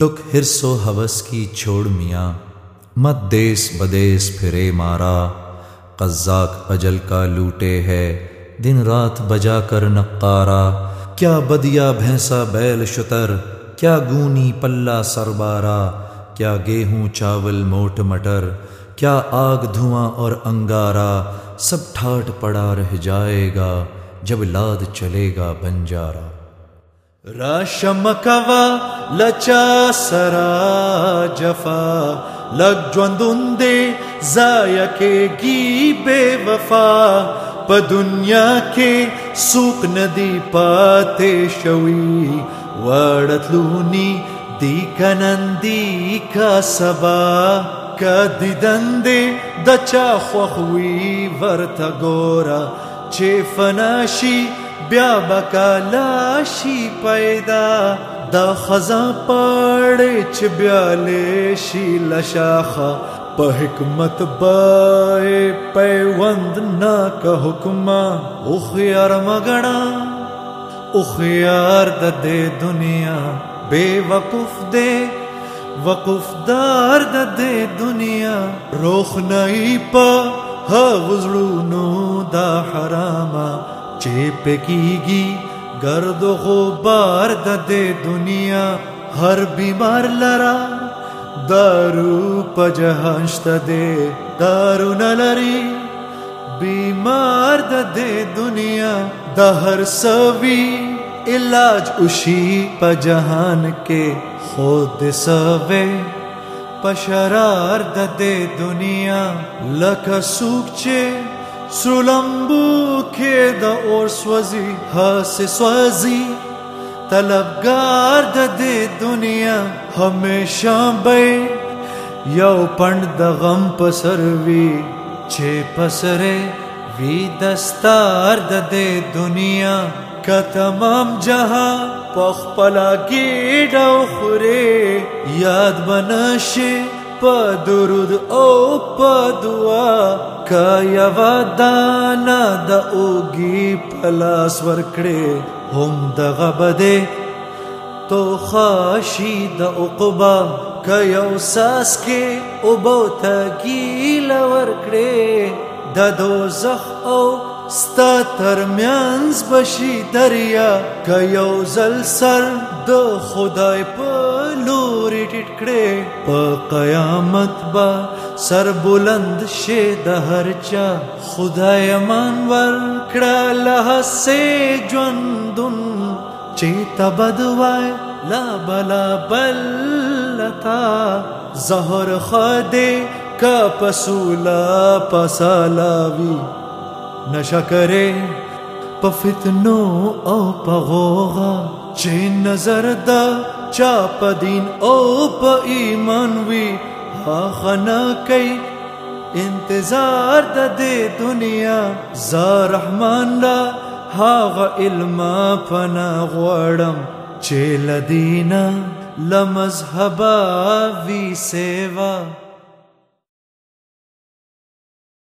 टुक हिरसो हवस की छोड़ मियाँ मत देस बदेस फिरे मारा कज्जाक अजल का लूटे है दिन रात बजा कर नक्कारा क्या बदिया भैंसा बैल शुतर क्या गूनी पल्ला सरबारा क्या गेहूं चावल मोट मटर क्या आग धुआं और अंगारा सब ठाट पड़ा रह जाएगा जब लाद चलेगा बंजारा راشم کوا لچا سرا جفا لگ ژوندون دی ضایع کېږي بے وفا په دنیا کې سوق ندی پاتې شوی وړتلونی دی کنندی کا سبا کدی دندې د چا خوخوي ورته ګورا چې فناشي بیا بکالا شي پیدا د خزا پړې چې بیا لې شي لشاخه په حکمت بای پیوند نا که حکم او خيار مګړه او خيار د دې دنیا بے وقوف دې وقف دار د دې دنیا روخ نه په هغزړونو دا حرامه چې پکېږي گرد و غبار د دې دنیا هر بیمار لرا دارو په جهان شته دې دارو نلري بیمار د دې دنیا د هر سوي علاج اوشي په جهان کې خود سوي پشرار د دې دنیا لکه سوک چې سولمبو کې د اور سوځي هسه سوځي طلبګار د دې دنیا همیشه به یو پند د غم پسر وی چې پسره وی دستار د دې دنیا کا تمام جهان په خپل کې ډو خوره یاد بنشه په درود او په دعا که یو دانا د اوګي پلاس ورکړې هم د غبده تو خاشي د عقبا که یو ساس کې او بوته ګیل ورکړې د دوزخ او ستا ترمیانز بشي دریا که یو زل سر د خدای په لوري ټټ کړې په قیامت به سر بلند شه د هر چا خدای مان ور کړه له سه ژوندون چې تبد وای لا بلا بلتا زهر خده کا پسولا پسالاوی نشا کرے په فتنو او په غوغا چې نظر دا چا په دین او په ایمان وی خنا کوي انتظار د دې دنیا زار رحمان را هاغه علم فنا غوړم چې لدینا لمذهبا وی سیوا